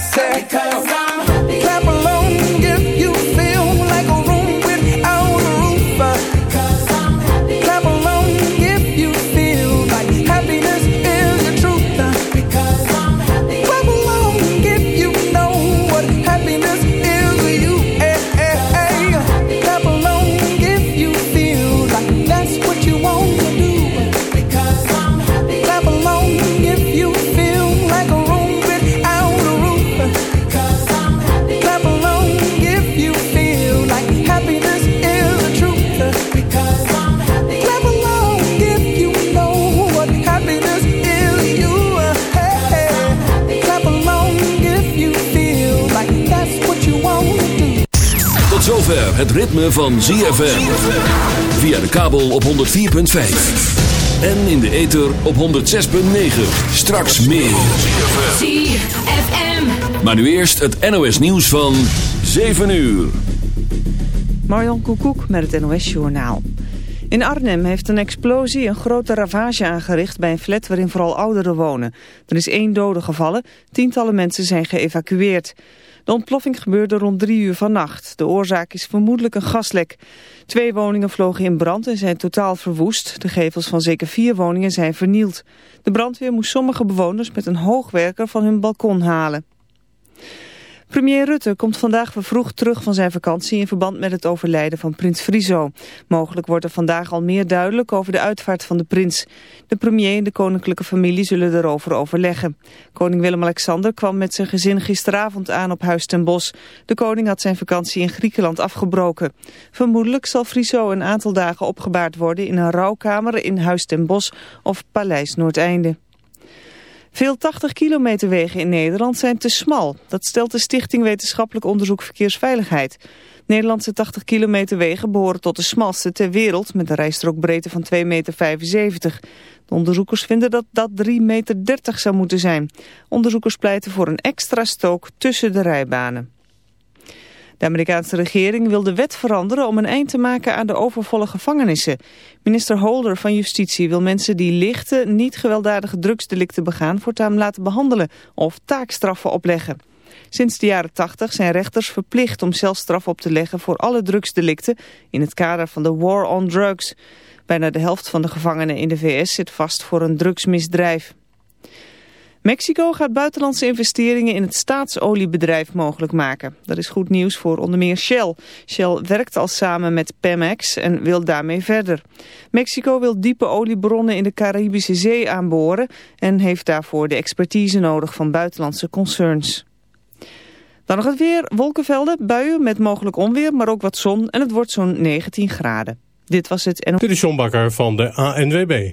said, clap along if zover het ritme van ZFM. Via de kabel op 104.5. En in de ether op 106.9. Straks meer. ZFM. Maar nu eerst het NOS nieuws van 7 uur. Marjan Koekoek met het NOS-journaal. In Arnhem heeft een explosie een grote ravage aangericht bij een flat waarin vooral ouderen wonen. Er is één dode gevallen, tientallen mensen zijn geëvacueerd. De ontploffing gebeurde rond drie uur vannacht. De oorzaak is vermoedelijk een gaslek. Twee woningen vlogen in brand en zijn totaal verwoest. De gevels van zeker vier woningen zijn vernield. De brandweer moest sommige bewoners met een hoogwerker van hun balkon halen. Premier Rutte komt vandaag vervroegd terug van zijn vakantie in verband met het overlijden van prins Friso. Mogelijk wordt er vandaag al meer duidelijk over de uitvaart van de prins. De premier en de koninklijke familie zullen erover overleggen. Koning Willem-Alexander kwam met zijn gezin gisteravond aan op Huis ten Bosch. De koning had zijn vakantie in Griekenland afgebroken. Vermoedelijk zal Friso een aantal dagen opgebaard worden in een rouwkamer in Huis ten Bosch of Paleis Noordeinde. Veel 80 kilometer wegen in Nederland zijn te smal. Dat stelt de Stichting Wetenschappelijk Onderzoek Verkeersveiligheid. Nederlandse 80 kilometer wegen behoren tot de smalste ter wereld... met een rijstrookbreedte van 2,75 meter. De onderzoekers vinden dat dat 3,30 meter zou moeten zijn. Onderzoekers pleiten voor een extra stook tussen de rijbanen. De Amerikaanse regering wil de wet veranderen om een eind te maken aan de overvolle gevangenissen. Minister Holder van Justitie wil mensen die lichte, niet gewelddadige drugsdelicten begaan voortaan laten behandelen of taakstraffen opleggen. Sinds de jaren 80 zijn rechters verplicht om celstraf op te leggen voor alle drugsdelicten in het kader van de War on Drugs. Bijna de helft van de gevangenen in de VS zit vast voor een drugsmisdrijf. Mexico gaat buitenlandse investeringen in het staatsoliebedrijf mogelijk maken. Dat is goed nieuws voor onder meer Shell. Shell werkt al samen met Pemex en wil daarmee verder. Mexico wil diepe oliebronnen in de Caribische Zee aanboren... en heeft daarvoor de expertise nodig van buitenlandse concerns. Dan nog het weer, wolkenvelden, buien met mogelijk onweer, maar ook wat zon... en het wordt zo'n 19 graden. Dit was het... En... Dit Bakker van de ANWB.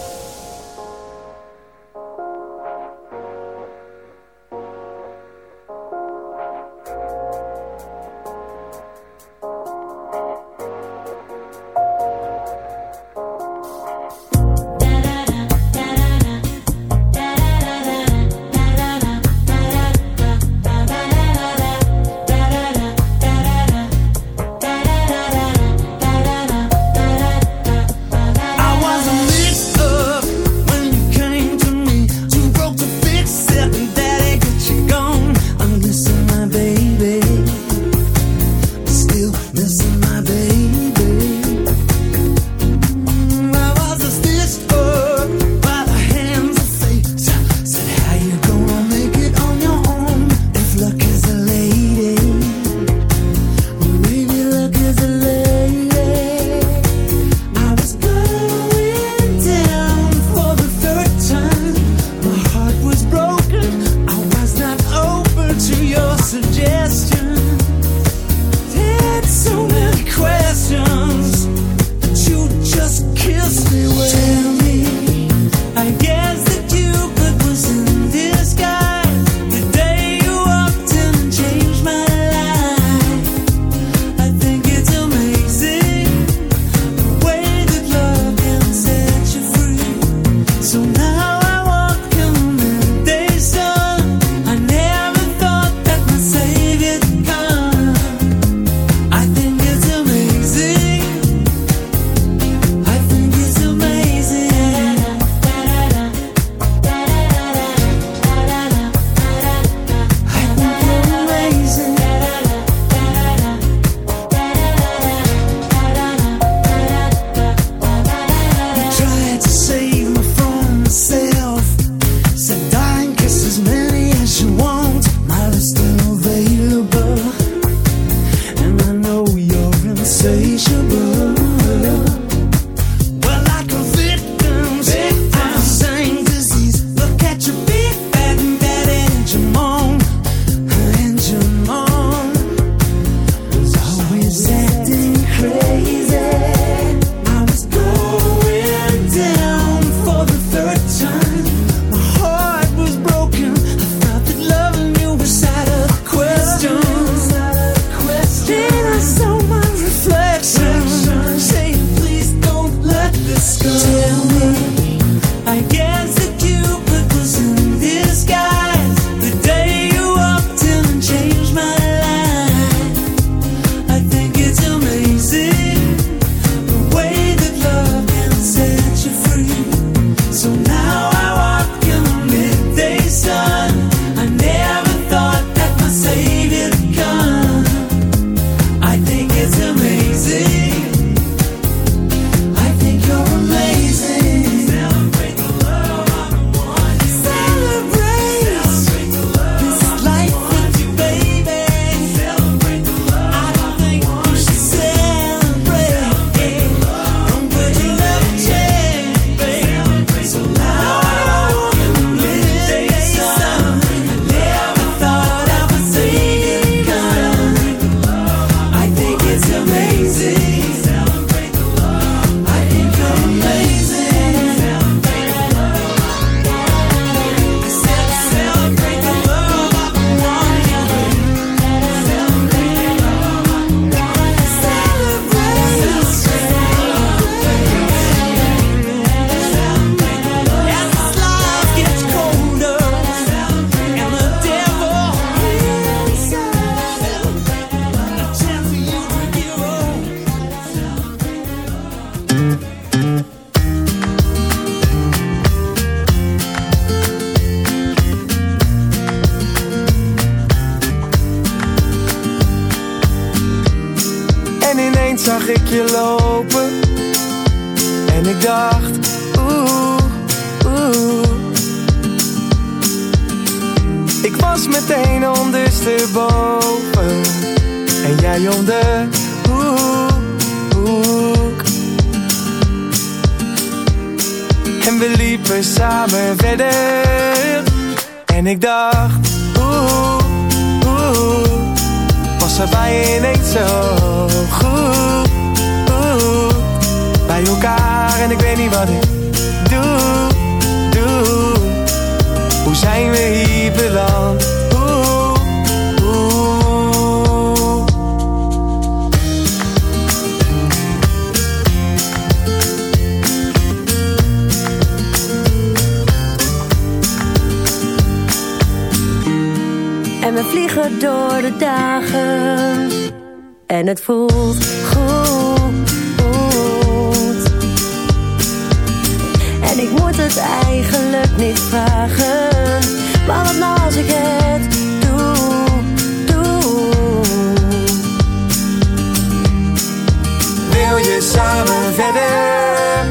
en verder.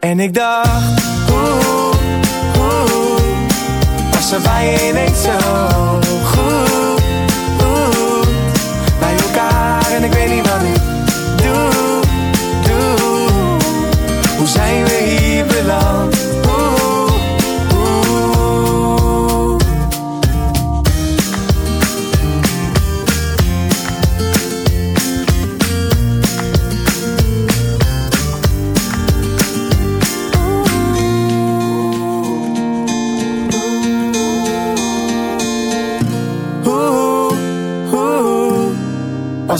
En ik dacht, oeh, oeh, was er bij je niet zo?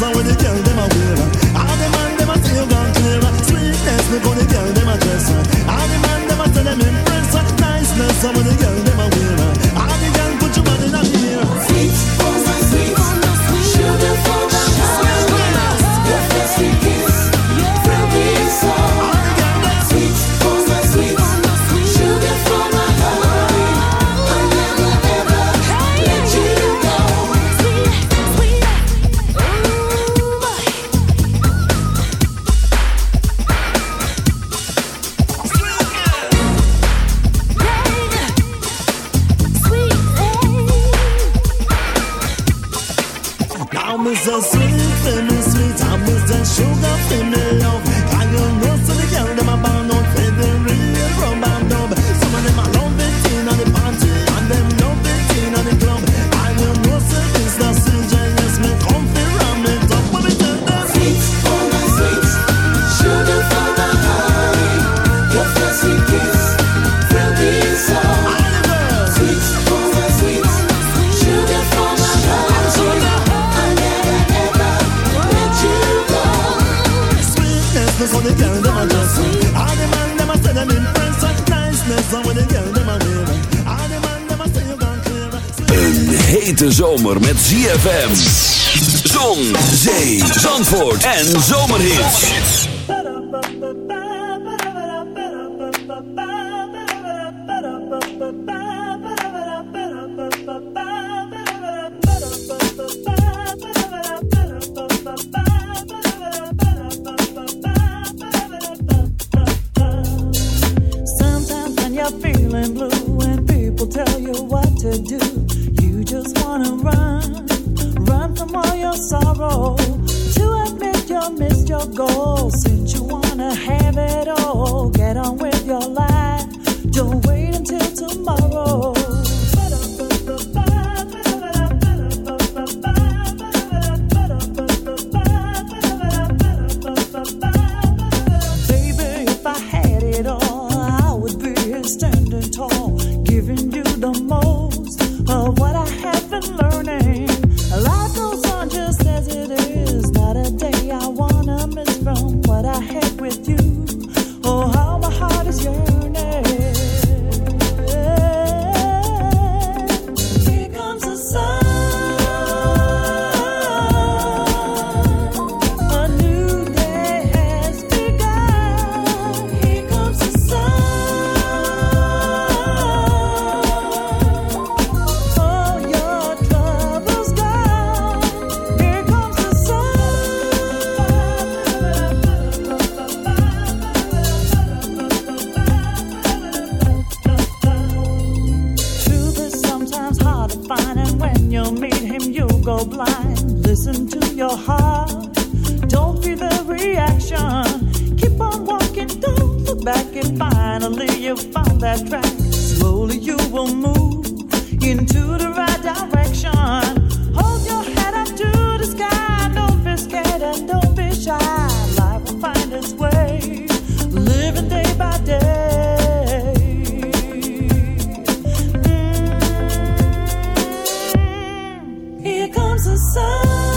Cause when the girl them a all the man them a clear. Sweetness, the girl ZFM. Zon, zee, zandvoort en zomerhit. Sometimes when you're feeling blue and people tell you what to do, you just wanna run all your sorrow. To admit missed your since you wanna have it all, get on with your life. Sun.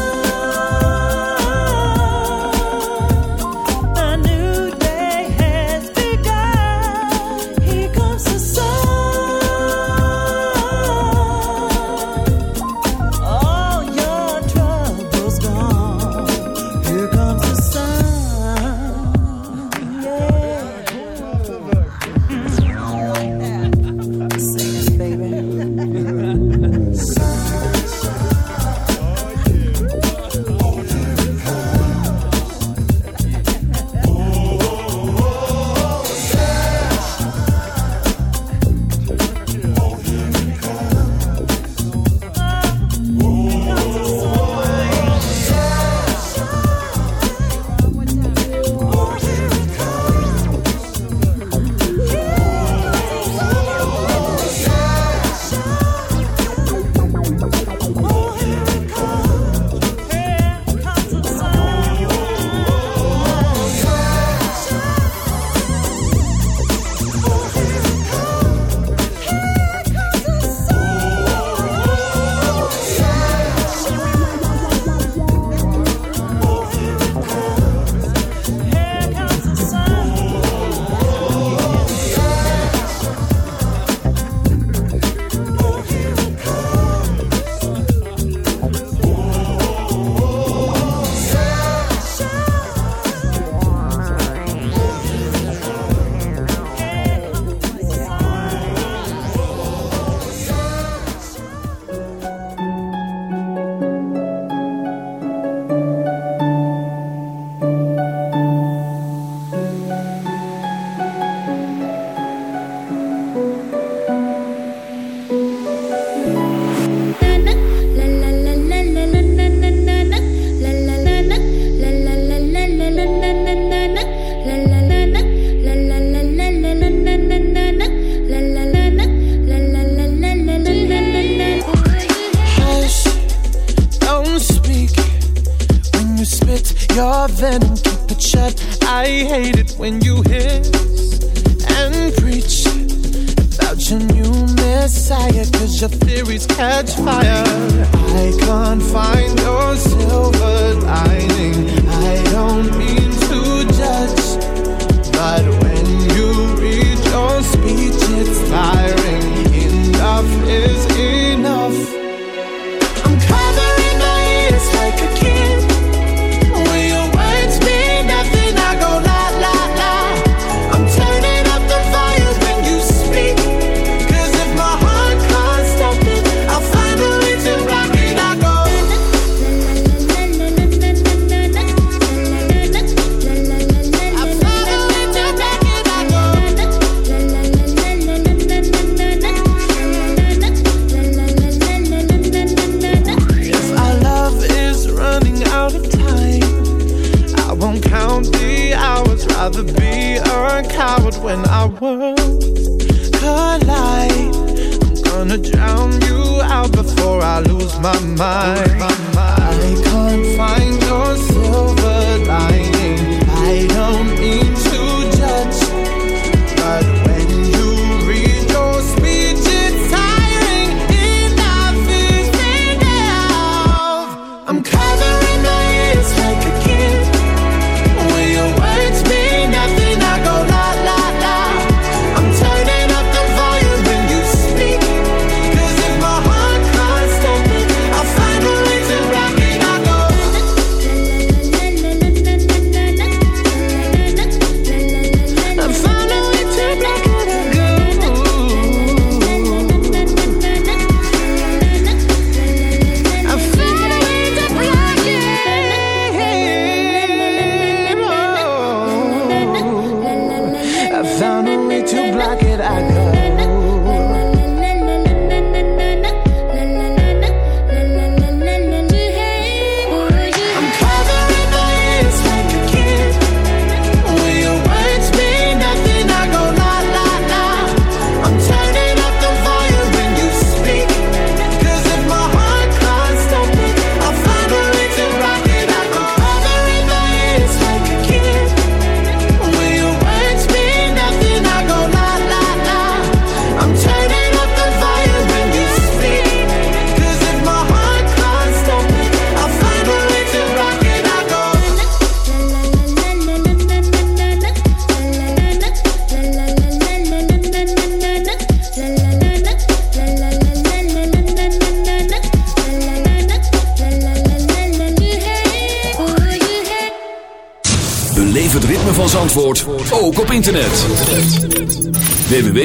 I'm covering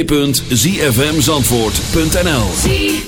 www.zfmzandvoort.nl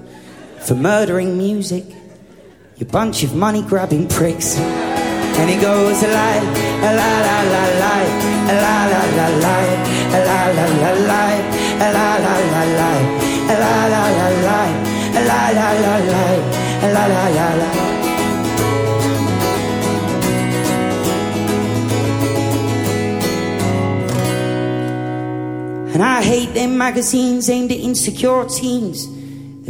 for murdering music, you bunch of money grabbing pricks. And it goes a lie, a la la la la, a la la la la, a la la la la, a la la la la, a la la la la, a la la la la, a la la la la. And I hate them magazines aimed at insecure teens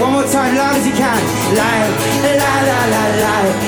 One more time, loud as you can. Lie, a la la la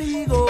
conmigo.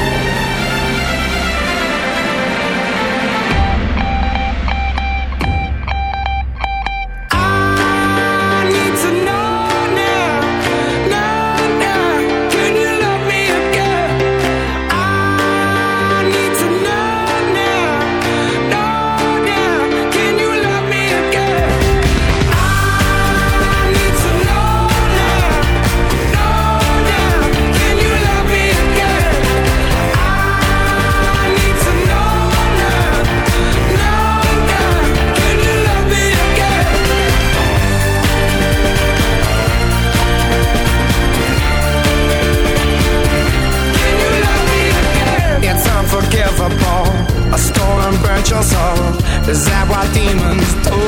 Demons do?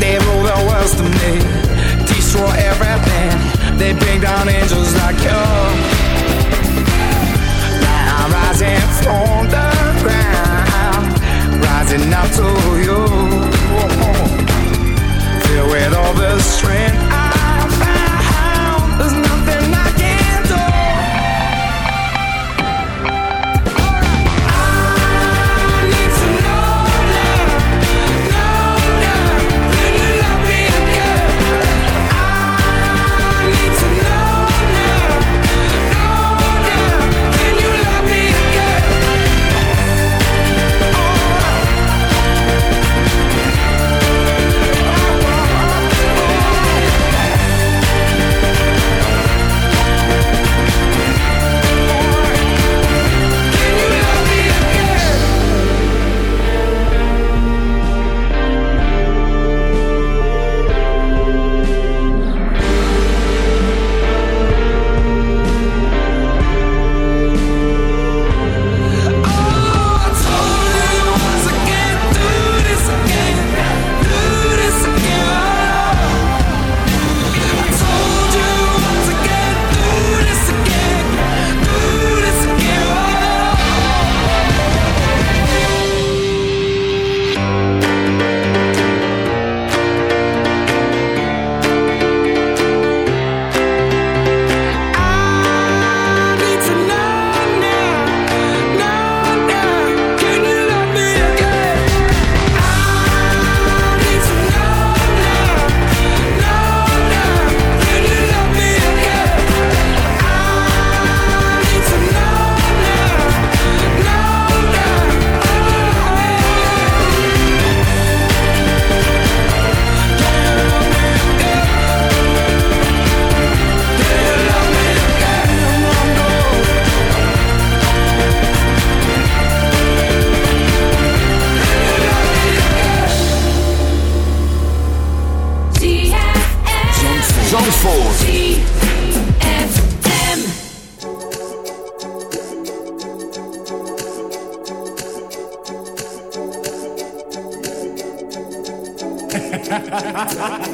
They rule the world to me, destroy everything. They bring down angels like you. Now I'm rising from the ground, rising up to you. Filled with all the strength ha ha ha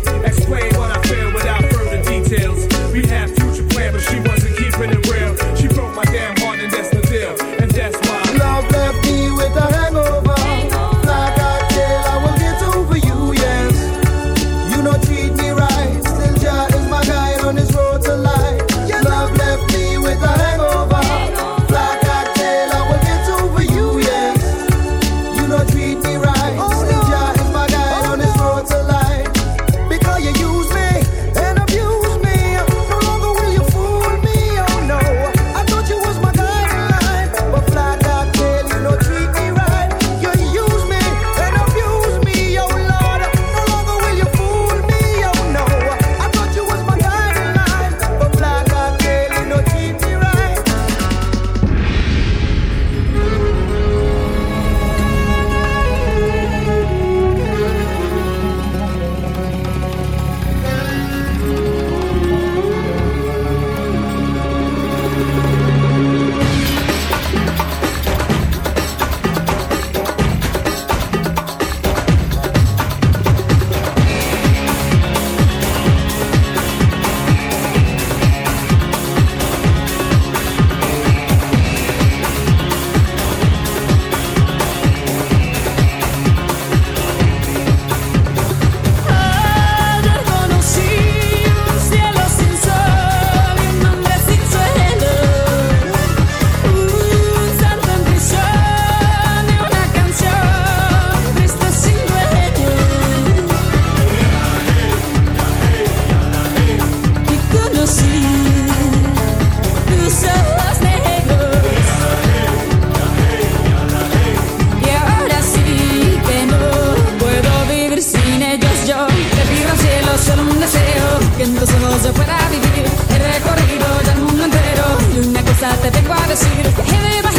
cuántos ojos yo pueda vivir. He recorrido ya el mundo entero y una cosa te vengo a decir. Que he de